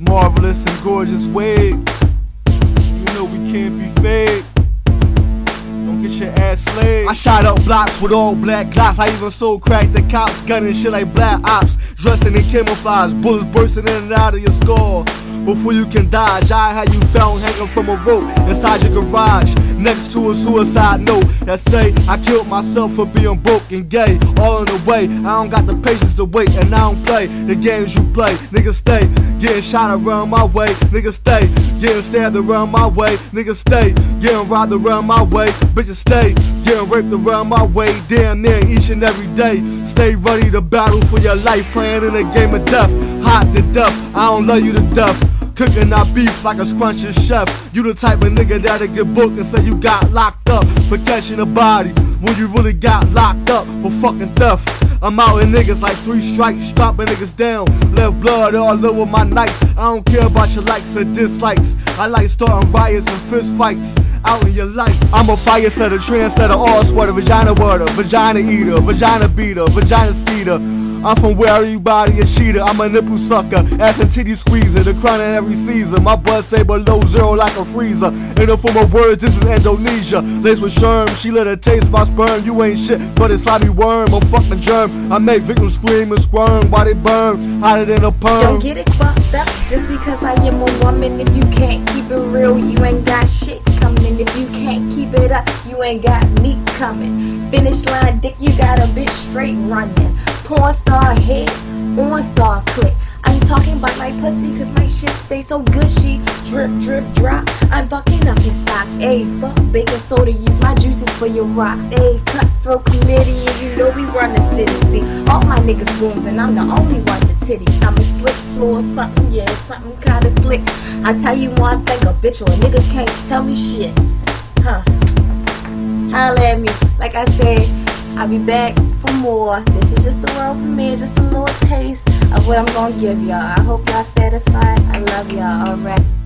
marvelous and gorgeous way. You know we can't be fake. Don't get your ass slayed. I shot up blocks with all black glass. I even sold crack to cops, gunning shit like black ops. Dressing in camouflage, bullets bursting in and out of your skull. Before you can dodge, I had you found hanging from a rope inside your garage next to a suicide note that say I killed myself for being broke and gay. All in the way, I don't got the patience to wait, and I don't play the games you play. Niggas stay getting shot around my way. Niggas stay getting stabbed around my way. Niggas stay getting robbed around my way. Bitches stay getting raped around my way. Damn near each and every day. Stay ready to battle for your life, playing in a game of death. Hot to death, I don't love you to death. Cooking our beef like a scrunchy chef. You the type of nigga that'll get booked and say you got locked up for catching a body when you really got locked up for fucking theft. I'm out in niggas like three strikes, stomping niggas down. Left blood all over my nights. I don't care about your likes or dislikes. I like starting riots and fist fights out in your life. I'm a fire setter, trendsetter, all sweater, vagina water, vagina eater, vagina beater, vagina speeder. I'm from where everybody is cheater. I'm a nipple sucker, ass and titty squeezer. The crown in every season. My blood say below zero like a freezer. In the form of words, this is Indonesia. Laced with sherm, she let her taste my sperm. You ain't shit, but it's slimy worm, a fucking germ. I make victims scream and squirm while they burn, hotter than a perm. Don't get it fucked up just because I am a woman. If you can't keep it real, you ain't got shit coming. If you can't keep it up, you ain't got meat coming. Finish line dick, you got a bitch straight running porn star head, on star click. I'm talking about my pussy cause my shit stay so gushy. Drip, drip, drop. I'm fucking up your socks. Ayy, fuck baking soda. Use my juices for your rocks. Ayy, cutthroat committee. And you know we run the city. See, all my niggas booms and I'm the only one to titty. I'm a slick floor, something, yeah, something kinda slick. I tell you one thing, a bitch or a nigga can't tell me shit. Huh. Holla at me. Like I said, I'll be back for more. This is just the world for me, just a little taste of what I'm gonna give y'all. I hope y'all satisfied. I love y'all. Alright.